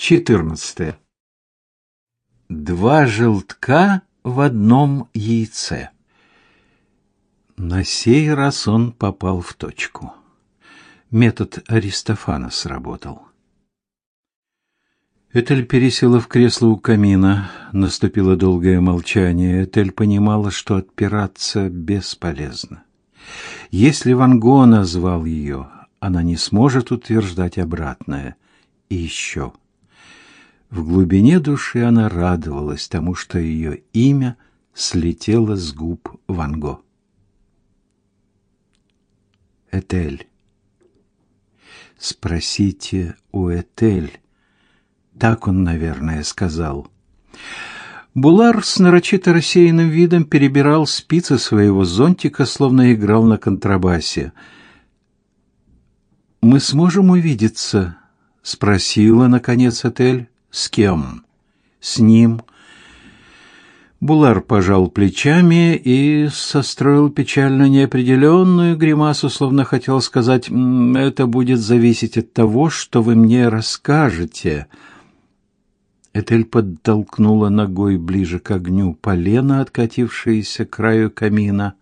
14. Два желтка в одном яйце. На сей раз он попал в точку. Метод Аристофана сработал. Этель пересела в кресло у камина. Наступило долгое молчание. Этель понимала, что отпираться бесполезно. Если Ван Го назвал ее, она не сможет утверждать обратное. И еще. В глубине души она радовалась тому, что ее имя слетело с губ Ван Го. Этель. Спросите у Этель. Так он, наверное, сказал. Булар с нарочито рассеянным видом перебирал спицы своего зонтика, словно играл на контрабасе. «Мы сможем увидеться?» — спросила, наконец, Этель. С кем? С ним. Булар пожал плечами и состроил печально неопределенную гримасу, словно хотел сказать: "Это будет зависеть от того, что вы мне расскажете". Этель подтолкнула ногой ближе к огню полено, откатившееся к краю камина.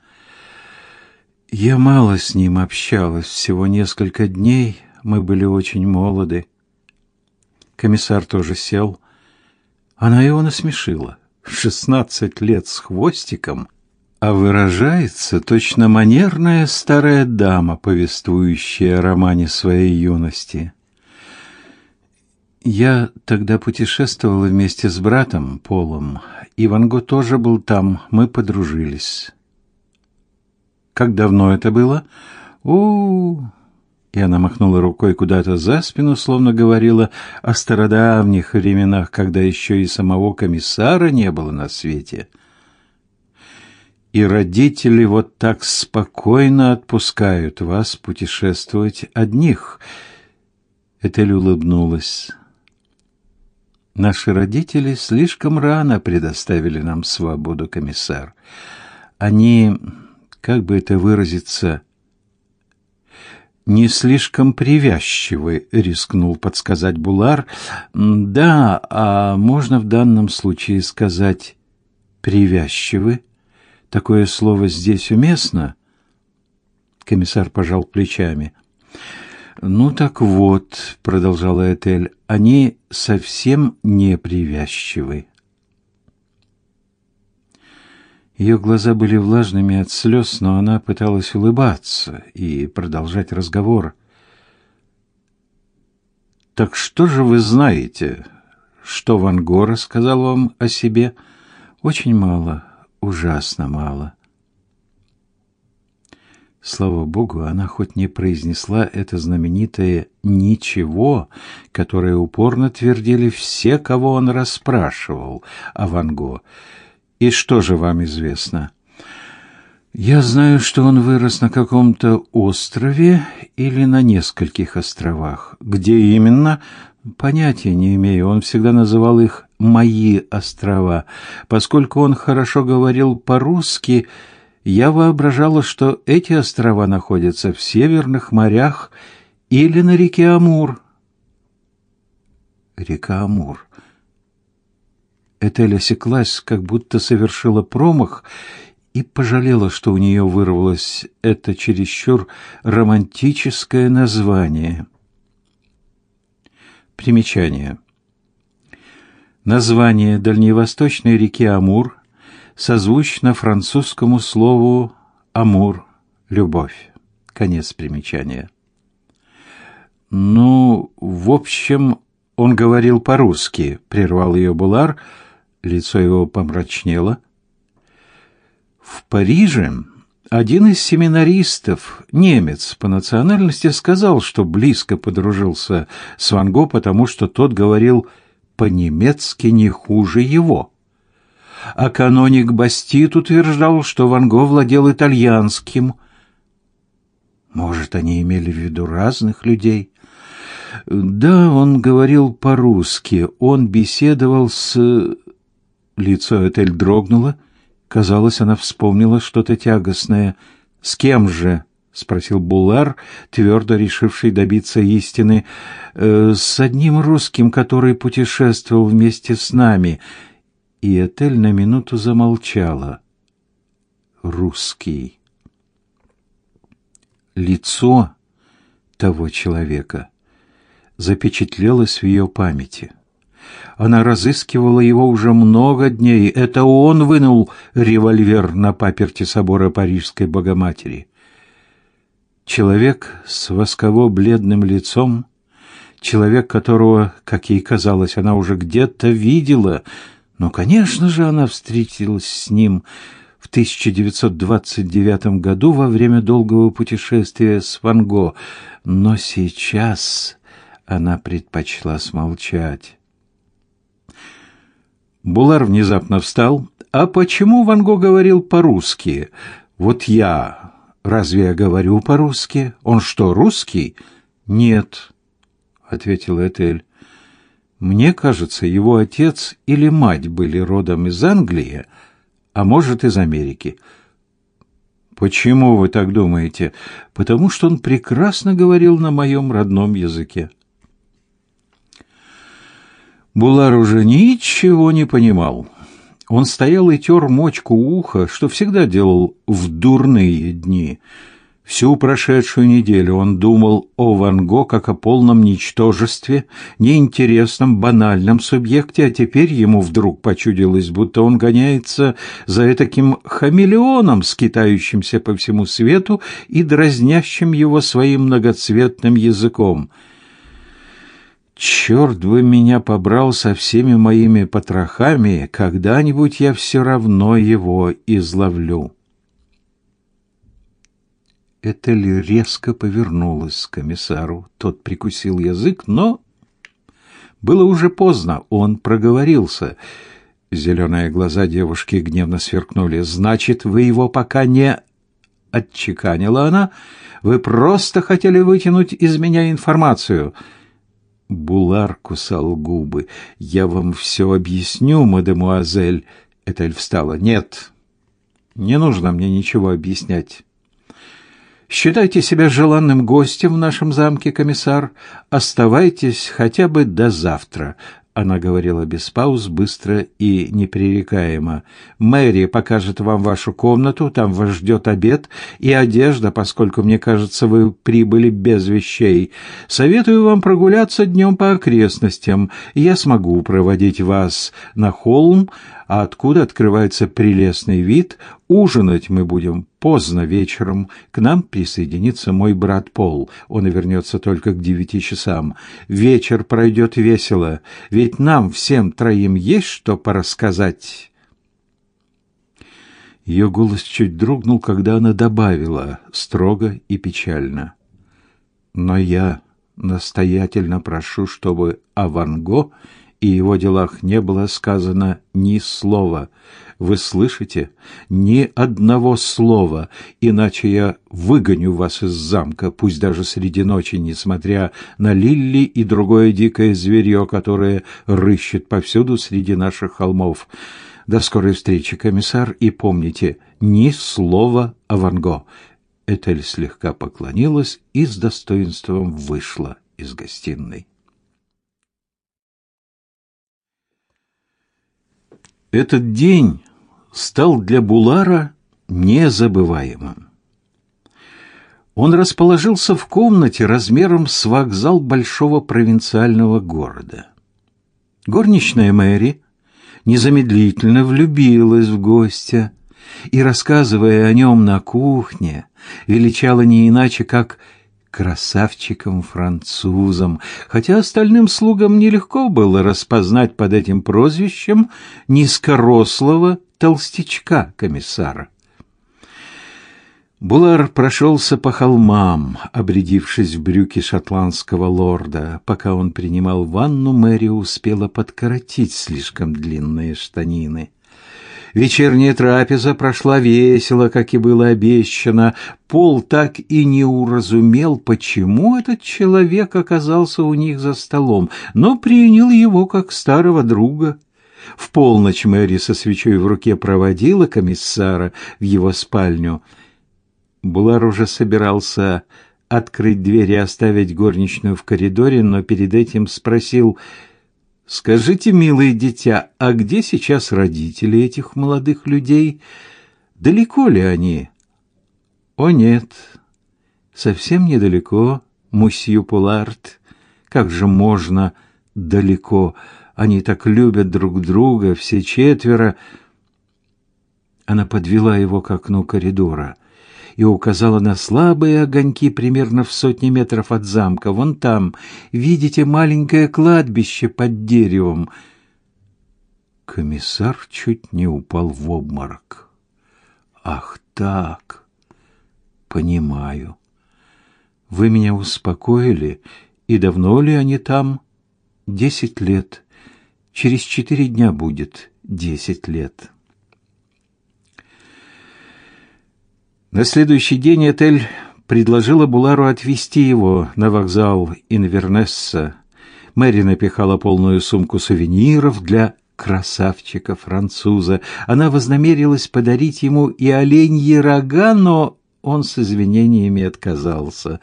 Я мало с ним общалась, всего несколько дней, мы были очень молоды. Комиссар тоже сел. Она его насмешила. Шестнадцать лет с хвостиком, а выражается точно манерная старая дама, повествующая о романе своей юности. Я тогда путешествовала вместе с братом Полом. и Ван Го тоже был там, мы подружились. Как давно это было? У, и она махнула рукой куда-то за спину, словно говорила о стародавних временах, когда еще и самого комиссара не было на свете. И родители вот так спокойно отпускают вас путешествовать одних. Этель улыбнулась. Наши родители слишком рано предоставили нам свободу, комиссар. Они, как бы это выразиться, не слишком привязчивы, рискнул подсказать Булар. Да, а можно в данном случае сказать привязчивы? Такое слово здесь уместно? Комиссар пожал плечами. Ну так вот, продолжала Этель, они совсем не привязчивы. Ее глаза были влажными от слез, но она пыталась улыбаться и продолжать разговор. «Так что же вы знаете? Что Ван Гора сказал вам о себе?» «Очень мало, ужасно мало». Слава богу, она хоть не произнесла это знаменитое «ничего», которое упорно твердили все, кого он расспрашивал о Ван Го. И что же вам известно? Я знаю, что он вырос на каком-то острове или на нескольких островах. Где именно? Понятия не имею. Он всегда называл их мои острова. Поскольку он хорошо говорил по-русски, я воображала, что эти острова находятся в северных морях или на реке Амур. Река Амур. Этель осеклась, как будто совершила промах, и пожалела, что у нее вырвалось это чересчур романтическое название. Примечание. Название дальневосточной реки Амур созвучно французскому слову «амур» — «любовь». Конец примечания. «Ну, в общем, он говорил по-русски», — прервал ее Булар, — Лицо его помрачнело. В Париже один из семинаристов, немец по национальности, сказал, что близко подружился с Ван Го, потому что тот говорил по-немецки не хуже его. А каноник Бастит утверждал, что Ван Го владел итальянским. Может, они имели в виду разных людей? Да, он говорил по-русски. Он беседовал с Лицо Этель дрогнуло. Казалось, она вспомнила что-то тягостное. «С кем же?» — спросил Булар, твердо решивший добиться истины. «Э, «С одним русским, который путешествовал вместе с нами». И Этель на минуту замолчала. «Русский». Лицо того человека запечатлелось в ее памяти. Она разыскивала его уже много дней. Это он вынул револьвер на паперти собора Парижской Богоматери. Человек с восково-бледным лицом, человек, которого, как ей казалось, она уже где-то видела, но, конечно же, она встретилась с ним в 1929 году во время долгого путешествия с Ван Го, но сейчас она предпочла смолчать. Булар внезапно встал. «А почему Ван Го говорил по-русски? Вот я Разве я говорю по-русски? Он что, русский? Нет, ответил Этель. Мне кажется, его отец или мать были родом из Англии, а может, из Америки. Почему вы так думаете? Потому что он прекрасно говорил на моем родном языке. Булар уже ничего не понимал. Он стоял и тер мочку уха, что всегда делал в дурные дни. Всю прошедшую неделю он думал о Ван Го как о полном ничтожестве, неинтересном, банальном субъекте, а теперь ему вдруг почудилось, будто он гоняется за таким хамелеоном, скитающимся по всему свету и дразнящим его своим многоцветным языком — Черт бы меня побрал со всеми моими потрохами, когда-нибудь я все равно его изловлю. Этель резко повернулась к комиссару. Тот прикусил язык, но было уже поздно, он проговорился. Зеленые глаза девушки гневно сверкнули. «Значит, вы его пока не...» — отчеканила она. «Вы просто хотели вытянуть из меня информацию». Булар кусал губы. «Я вам все объясню, мадемуазель». Этель встала. «Нет, не нужно мне ничего объяснять. Считайте себя желанным гостем в нашем замке, комиссар. Оставайтесь хотя бы до завтра. Она говорила без пауз, быстро и непререкаемо. «Мэри покажет вам вашу комнату, там вас ждет обед и одежда, поскольку, мне кажется, вы прибыли без вещей. Советую вам прогуляться днем по окрестностям. Я смогу проводить вас на холм, а откуда открывается прелестный вид. Ужинать мы будем поздно вечером. К нам присоединится мой брат Пол. Он и вернется только к девяти часам. Вечер пройдет весело, ведь нам всем троим есть что порассказать». Ее голос чуть дрогнул, когда она добавила, строго и печально. «Но я настоятельно прошу, чтобы о Ван Го и его делах не было сказано ни слова. Вы слышите? Ни одного слова, иначе я выгоню вас из замка, пусть даже среди ночи, несмотря на Лилли и другое дикое зверье, которое рыщет повсюду среди наших холмов. До скорой встречи, комиссар, и помните, ни слова о Ванго. Этель слегка поклонилась и с достоинством вышла из гостиной. Этот день стал для Булара незабываемым. Он расположился в комнате размером с вокзал большого провинциального города. Горничная Мэри незамедлительно влюбилась в гостя и, рассказывая о нем на кухне, величала не иначе, как красавчиком-французом, хотя остальным слугам нелегко было распознать под этим прозвищем низкорослого толстячка-комиссара. Булар прошелся по холмам, обрядившись в брюки шотландского лорда. Пока он принимал ванну, Мэри успела подкоротить слишком длинные штанины. Вечерняя трапеза прошла весело, как и было обещано. Пол так и не уразумел, почему этот человек оказался у них за столом, но принял его как старого друга. В полночь Мэри со свечой в руке проводила комиссара в его спальню. Булар уже собирался открыть дверь и оставить горничную в коридоре, но перед этим спросил: "Скажите, милое дитя, а где сейчас родители этих молодых людей? Далеко ли они?" "О нет, совсем недалеко, мусью Пуларт. Как же можно далеко? Они так любят друг друга, все четверо." Она подвела его к окну коридора и указала на слабые огоньки примерно в сотне метров от замка. Вон там, видите, маленькое кладбище под деревом. Комиссар чуть не упал в обморок. Ах, так. Понимаю. Вы меня успокоили, и давно ли они там? Десять лет. Через четыре дня будет десять лет. На следующий день Этель предложила Булару отвезти его на вокзал Инвернесса. Мэри напихала полную сумку сувениров для красавчика-француза. Она вознамерилась подарить ему и оленьи рога, но он с извинениями отказался.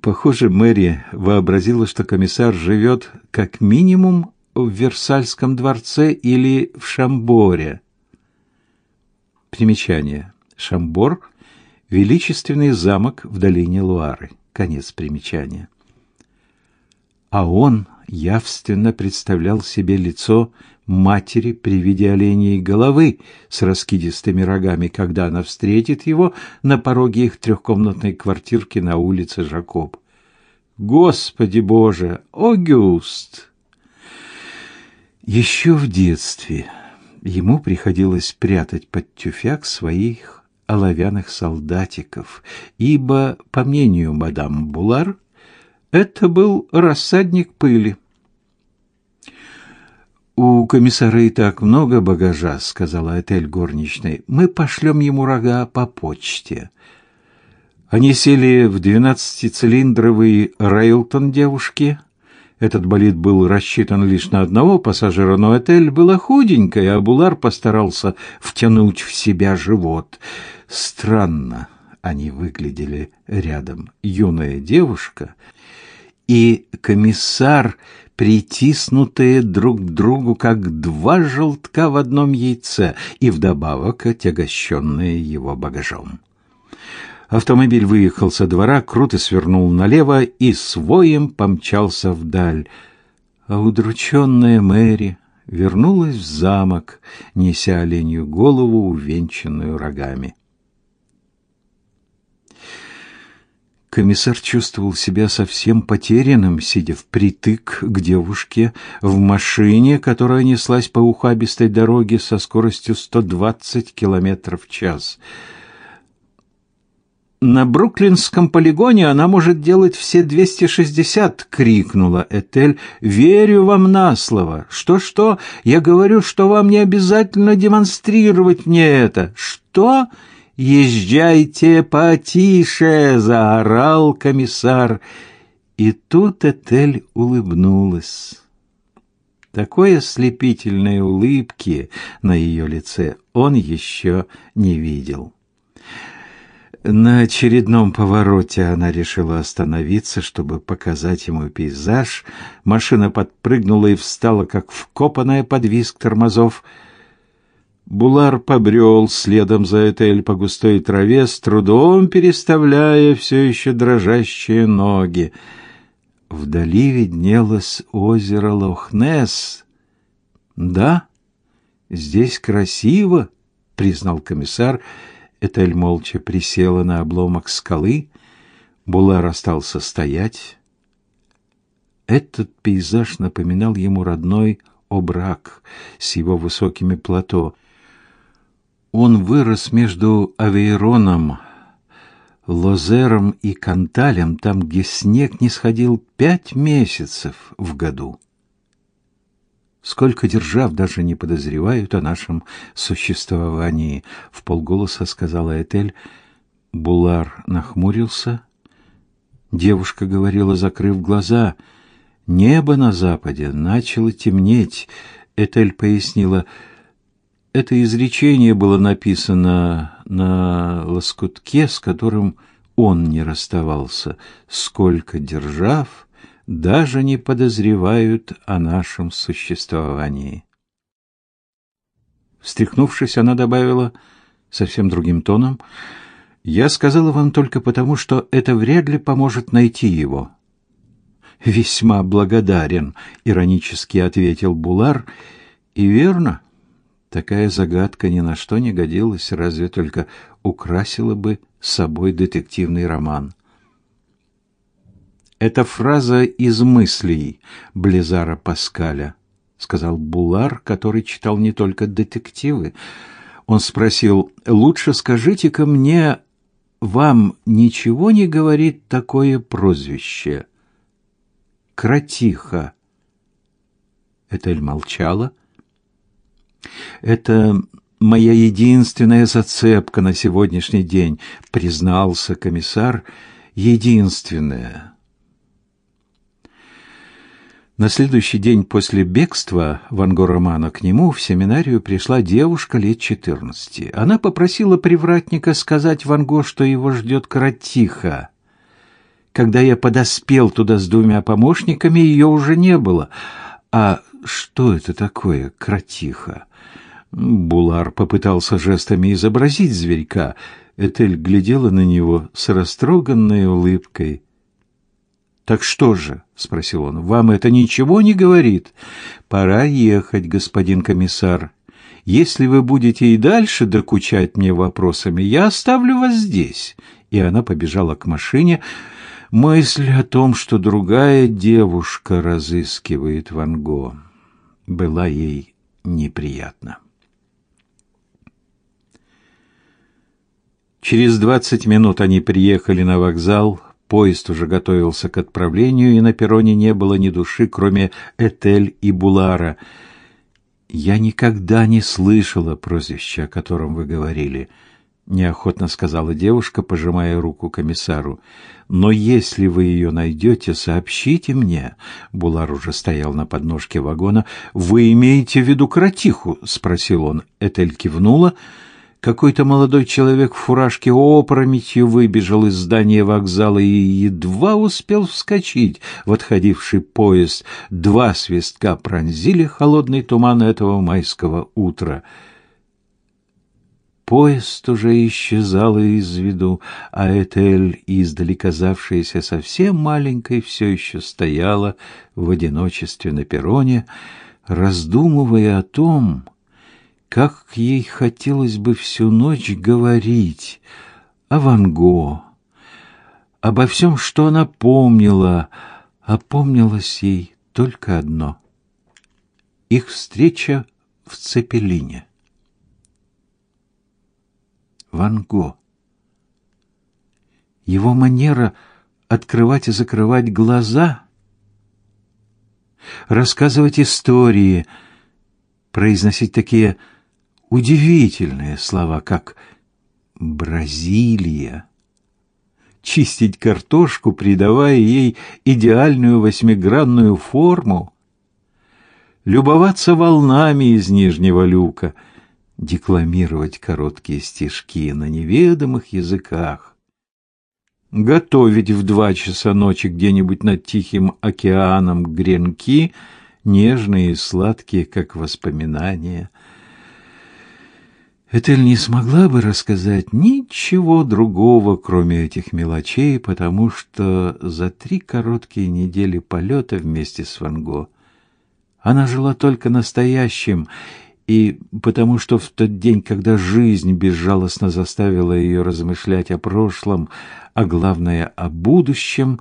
Похоже, Мэри вообразила, что комиссар живет как минимум в Версальском дворце или в Шамборе. Примечание. Шамбор – величественный замок в долине Луары. Конец примечания. А он явственно представлял себе лицо матери при виде оленей головы с раскидистыми рогами, когда она встретит его на пороге их трехкомнатной квартирки на улице Жакоб. Господи Боже, Огюст! Еще в детстве ему приходилось прятать под тюфяк своих оловянных солдатиков, ибо, по мнению мадам Булар, это был рассадник пыли. «У комиссара и так много багажа», — сказала Этель горничной. «Мы пошлем ему рога по почте». Они сели в двенадцатицилиндровый Рейлтон девушки, этот болид был рассчитан лишь на одного пассажира, но Этель была худенькая, а Булар постарался втянуть в себя живот. Странно они выглядели рядом. Юная девушка и комиссар, притиснутые друг к другу, как два желтка в одном яйце, и вдобавок отягощенные его багажом. Автомобиль выехал со двора, круто свернул налево и своим помчался вдаль. А удрученная Мэри вернулась в замок, неся оленью голову, увенчанную рогами. Комиссар чувствовал себя совсем потерянным, сидя впритык к девушке в машине, которая неслась по ухабистой дороге со скоростью 120 км в час — на Бруклинском полигоне она может делать все 260, крикнула Этель. Верю вам на слово. Что-что? Я говорю, что вам не обязательно демонстрировать мне это. Что? Езжайте потише, заорал комиссар. И тут Этель улыбнулась. Такой ослепительной улыбки на ее лице он еще не видел. На очередном повороте она решила остановиться, чтобы показать ему пейзаж. Машина подпрыгнула и встала, как вкопанная под визг тормозов. Булар побрел следом за Этель по густой траве, с трудом переставляя все еще дрожащие ноги. Вдали виднелось озеро Лохнес. «Да, здесь красиво», — признал комиссар, — Этель молча присела на обломок скалы. Булар остался стоять. Этот пейзаж напоминал ему родной Обрак с его высокими плато. Он вырос между Авейроном, Лозером и Канталем, там, где снег не сходил пять месяцев в году. Сколько держав даже не подозревают о нашем существовании, в полголоса сказала Этель. Булар нахмурился. Девушка говорила, закрыв глаза. Небо на западе начало темнеть. Этель пояснила: Это изречение было написано на лоскутке, с которым он не расставался, сколько держав, даже не подозревают о нашем существовании. Встряхнувшись, она добавила совсем другим тоном, «Я сказала вам только потому, что это вряд ли поможет найти его». «Весьма благодарен», — иронически ответил Булар, «и верно». Такая загадка ни на что не годилась, разве только украсила бы собой детективный роман. Это фраза из мыслей Близара Паскаля, сказал Булар, который читал не только детективы. Он спросил: "Лучше скажите-ка мне, вам ничего не говорит такое прозвище?" Кратиха. Этель молчала. Это моя единственная зацепка на сегодняшний день, признался комиссар. Единственная. На следующий день после бегства Ван Горомана к нему в семинарию пришла девушка лет четырнадцати. Она попросила привратника сказать Ван Го, что его ждет Каратиха. Когда я подоспел туда с двумя помощниками, ее уже не было. А что это такое, Кратиха? Булар попытался жестами изобразить зверька. Этель глядела на него с растроганной улыбкой. «Так что же?» — спросил он. «Вам это ничего не говорит?» «Пора ехать, господин комиссар. Если вы будете и дальше докучать мне вопросами, я оставлю вас здесь». И она побежала к машине. Мысль о том, что другая девушка разыскивает Ван Го, была ей неприятна. Через двадцать минут они приехали на вокзал. Поезд уже готовился к отправлению, и на перроне не было ни души, кроме Этель и Булара. Я никогда не слышала прозвища, о котором вы говорили, неохотно сказала девушка, пожимая руку комиссару. Но если вы ее найдете, сообщите мне. Булар уже стоял на подножке вагона. Вы имеете в виду Кратиху? спросил он. Этель кивнула. Какой-то молодой человек в фуражке опрометью выбежал из здания вокзала и едва успел вскочить в отходивший поезд. Два свистка пронзили холодный туман этого майского утра. Поезд уже исчезал из виду, а Этель, издали казавшаяся совсем маленькой, все еще стояла в одиночестве на перроне, раздумывая о том, как ей хотелось бы всю ночь говорить о Ван Го, обо всем, что она помнила, а помнилось ей только одно — их встреча в Цепелине. Ван Го. Его манера открывать и закрывать глаза, рассказывать истории, произносить такие удивительные слова, как Бразилия, чистить картошку, придавая ей идеальную восьмигранную форму, любоваться волнами из нижнего люка, декламировать короткие стишки на неведомых языках, готовить в два часа ночи где-нибудь над Тихим океаном гренки, нежные и сладкие, как воспоминания — Этель не смогла бы рассказать ничего другого, кроме этих мелочей, потому что за три короткие недели полета вместе с Ван Го она жила только настоящим, и потому что в тот день, когда жизнь безжалостно заставила ее размышлять о прошлом, а главное о будущем,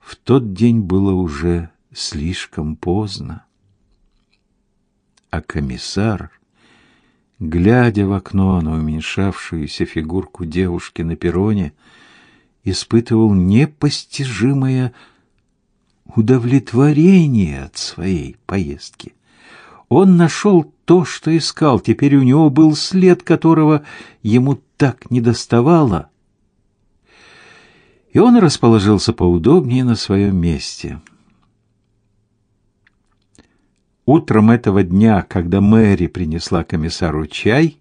в тот день было уже слишком поздно. А комиссар глядя в окно на уменьшавшуюся фигурку девушки на перроне, испытывал непостижимое удовлетворение от своей поездки. Он нашел то, что искал, теперь у него был след, которого ему так недоставало. И он расположился поудобнее на своем месте. Утром этого дня, когда Мэри принесла комиссару чай,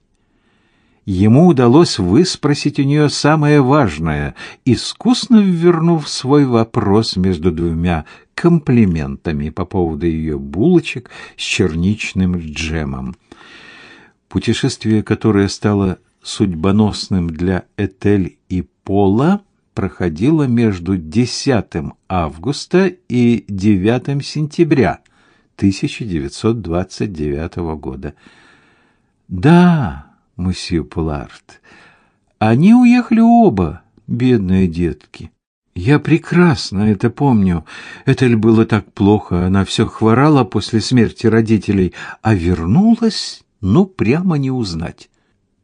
ему удалось выспросить у нее самое важное, искусно ввернув свой вопрос между двумя комплиментами по поводу ее булочек с черничным джемом. Путешествие, которое стало судьбоносным для Этель и Пола, проходило между 10 августа и 9 сентября 1929 года. Да, мсье Пуларт. Они уехали оба, бедные детки. Я прекрасно это помню. Этель было так плохо, она все хворала после смерти родителей, а вернулась, ну, прямо не узнать.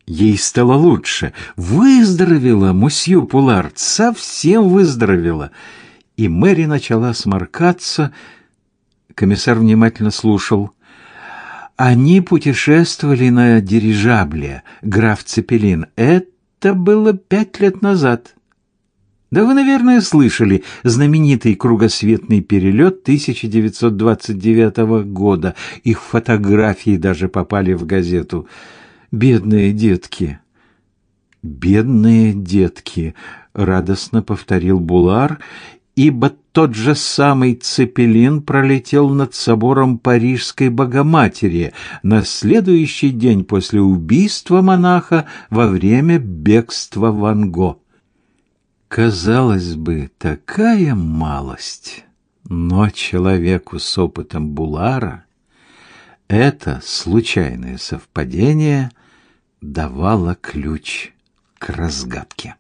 Ей стало лучше. Выздоровела, мусью Пуларт, совсем выздоровела. И Мэри начала сморкаться. Комиссар внимательно слушал. Они путешествовали на дирижабле, граф Цепелин. Это было пять лет назад. Да вы, наверное, слышали знаменитый кругосветный перелет 1929 года. Их фотографии даже попали в газету. Бедные детки. Бедные детки, радостно повторил Булар ибо тот же самый Цепелин пролетел над собором Парижской Богоматери на следующий день после убийства монаха во время бегства Ван Го. Казалось бы, такая малость, но человеку с опытом Булара это случайное совпадение давало ключ к разгадке.